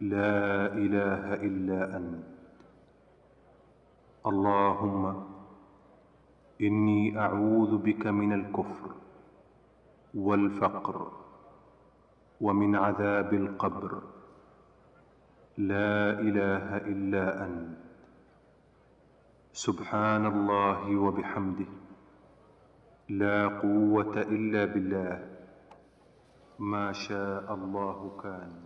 لا إله إلا أنت. اللهم إني أعوذ بك من الكفر والفقر ومن عذاب القبر. لا إله إلا أنت. سبحان الله وبحمده. لا قوة إلا بالله. ما شاء الله كان.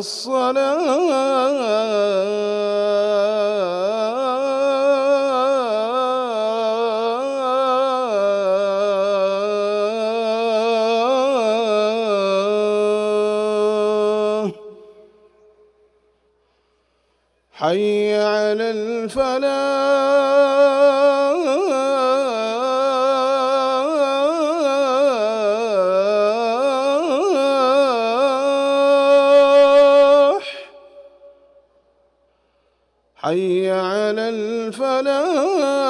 الصلاة حي على الفلاح.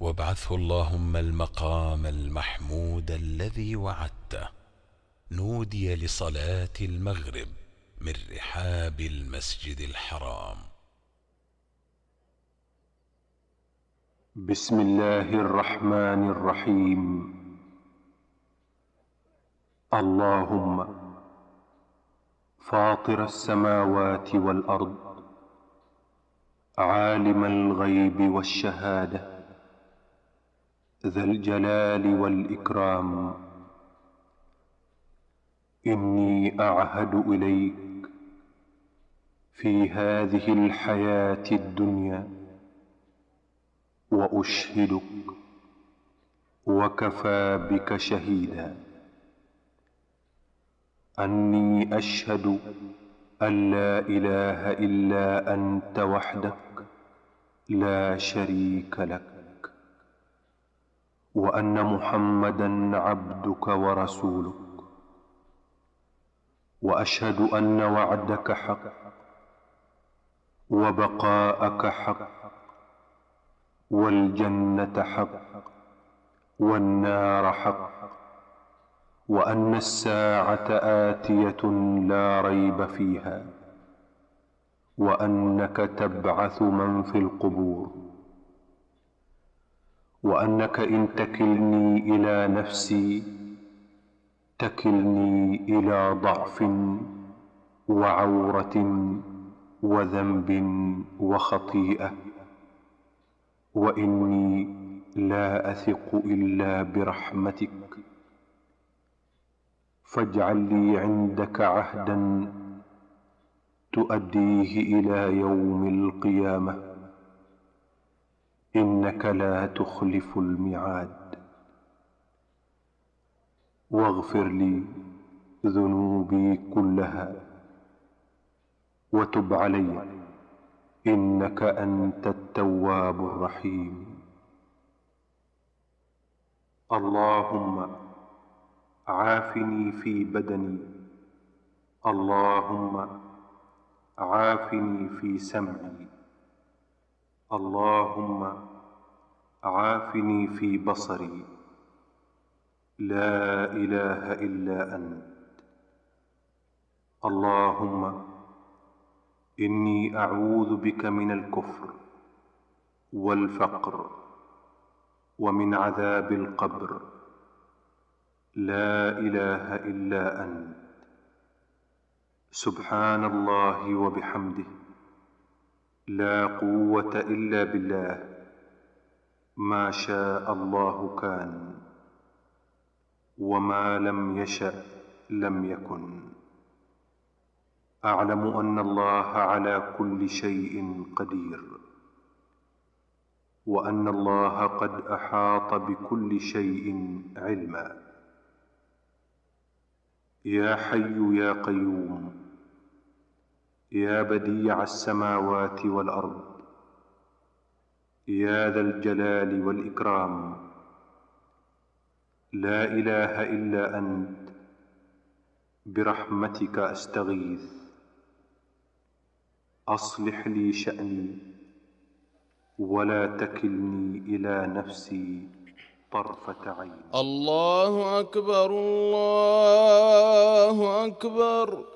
وابعثه اللهم المقام المحمود الذي وعدته. نودي لصلاة المغرب من رحاب المسجد الحرام. بسم الله الرحمن الرحيم. اللهم فاطر السماوات والأرض عالم الغيب والشهادة ذا الجلال والإكرام. إني أعهد إليك في هذه الحياة الدنيا وأشهدك وكفى بك شهيدا. أني أشهد أن لا إله إلا أنت وحدك لا شريك لك. وأن محمدا عبدك ورسولك. وأشهد أن وعدك حق وبقاءك حق والجنة حق والنار حق وأن الساعة آتية لا ريب فيها وأنك تبعث من في القبور. وأنك إن تكلني إلى نفسي تكلني إلى ضعف وعورة وذنب وخطيئة وإني لا أثق إلا برحمتك. فاجعل لي عندك عهدا تؤديه إلى يوم القيامة. إنك لا تخلف الميعاد. واغفر لي ذنوبي كلها. وتب علي. إنك أنت التواب الرحيم. اللهم عافني في بدني. اللهم عافني في سمعي. اللهم عافني في بصري. لا إله إلا أنت. اللهم إني أعوذ بك من الكفر والفقر ومن عذاب القبر. لا إله إلا أنت. سبحان الله وبحمده. لا قوة إلا بالله. ما شاء الله كان وما لم يشأ لم يكن. أعلم أن الله على كل شيء قدير وأن الله قد أحاط بكل شيء علما. يا حي يا قيوم يا بديع السماوات والأرض يا ذا الجلال والإكرام لا إله إلا أنت برحمتك أستغيث. أصلح لي شأني ولا تكلني إلى نفسي طرفة عين. الله أكبر الله أكبر.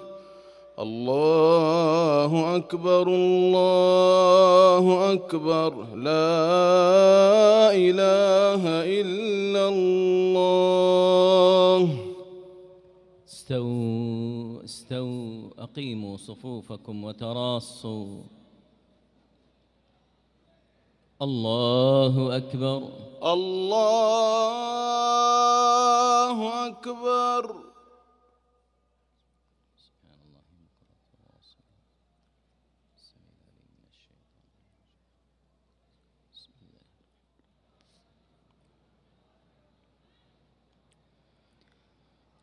الله أكبر الله أكبر. لا إله إلا الله. استووا استووا أقيموا صفوفكم وتراصوا. الله أكبر. الله أكبر.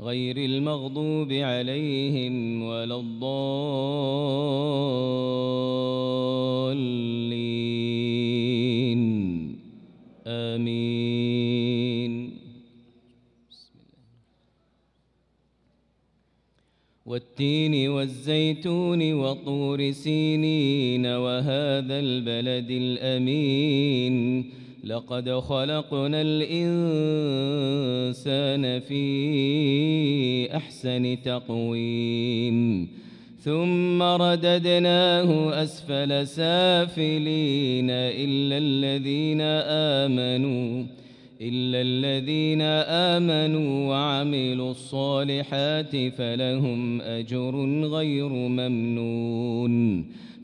غير المغضوب عليهم ولا الضالين. آمين. والتين والزيتون وطور سينين وهذا البلد الأمين. لقد خلقنا الإنسان في أحسن تقويم ثم رددناه أسفل سافلين إلا الذين آمنوا إلا الذين آمنوا وعملوا الصالحات فلهم أجر غير ممنون.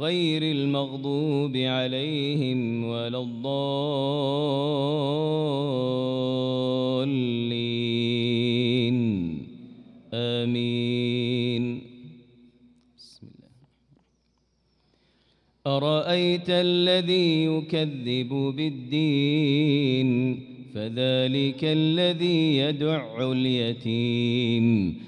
غير المغضوب عليهم ولا الضالين. آمين. بسم الله. أرأيت الذي يكذب بالدين؟ فذلك الذي يدع اليتيم.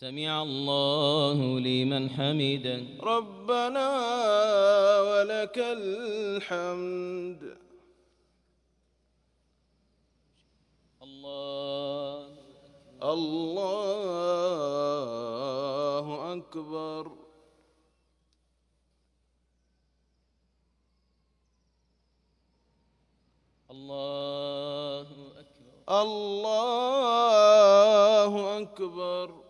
سمع الله لمن حمده. ربنا ولك الحمد. الله الله أكبر. الله أكبر. الله أكبر.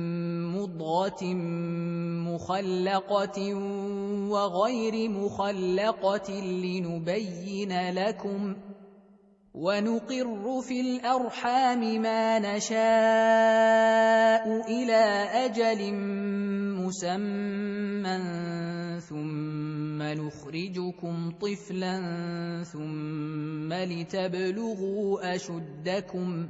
مضغة مخلقة وغير مخلقة لنبين لكم ونقر في الارحام ما نشاء إلى أجل مسمى ثم نخرجكم طفلا ثم لتبلغوا اشدكم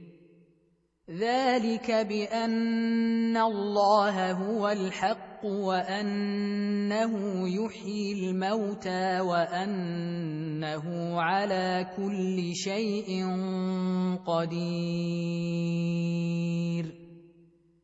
ذلك بان الله هو الحق وانه يحيي الموتى وانه على كل شيء قدير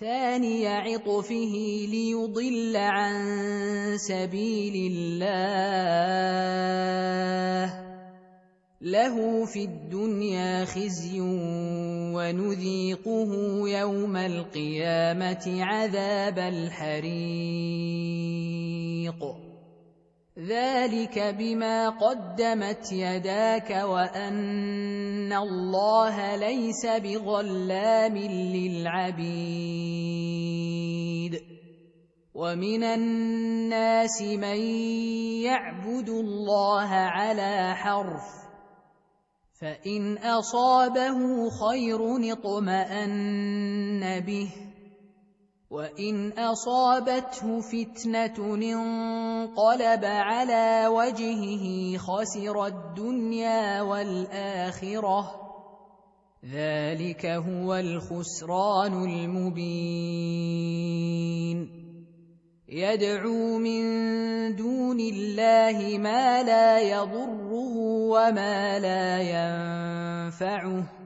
ثاني عطفه ليضل عن سبيل الله. له في الدنيا خزي ونذيقه يوم القيامة عذاب الحريق. ذلك بما قدمت يداك وان الله ليس بظلام للعبيد ومن الناس من يعبد الله على حرف فان اصابه خير اطمان به وان اصابته فتنه انقلب على وجهه خسر الدنيا والاخره ذلك هو الخسران المبين يدعو من دون الله ما لا يضره وما لا ينفعه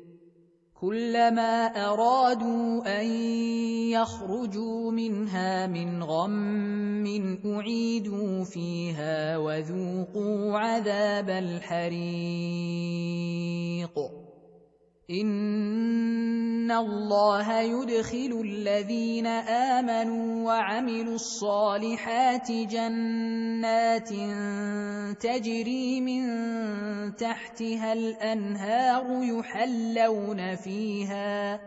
كلما أرادوا أن يخرجوا منها من غم أعيدوا فيها وذوقوا عذاب الحريق. ان الله يدخل الذين امنوا وعملوا الصالحات جنات تجري من تحتها الانهار يحلون فيها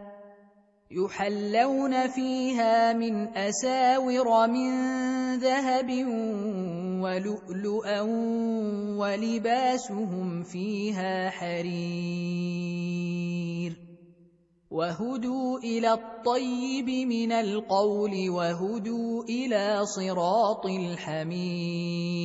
يحلون فيها من أساور من ذهب ولؤلؤا ولباسهم فيها حرير وهدوا إلى الطيب من القول وهدوا إلى صراط الحميد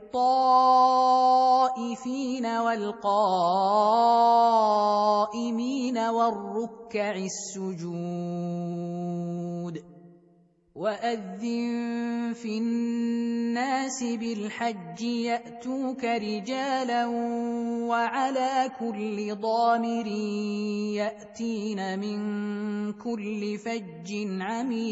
للطائفين والقائمين والركع السجود وأذن في الناس بالحج يأتوك رجالا وعلى كل ضامر يأتين من كل فج عميق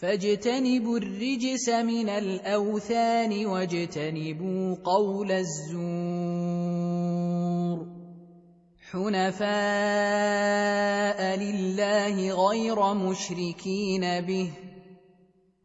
فاجتنبوا الرجس من الأوثان واجتنبوا قول الزور. حنفاء لله غير مشركين به.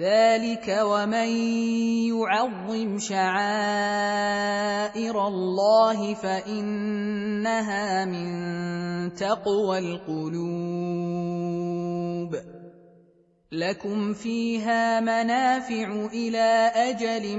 ذلك ومن يعظم شعائر الله فانها من تقوى القلوب لكم فيها منافع إلى أجل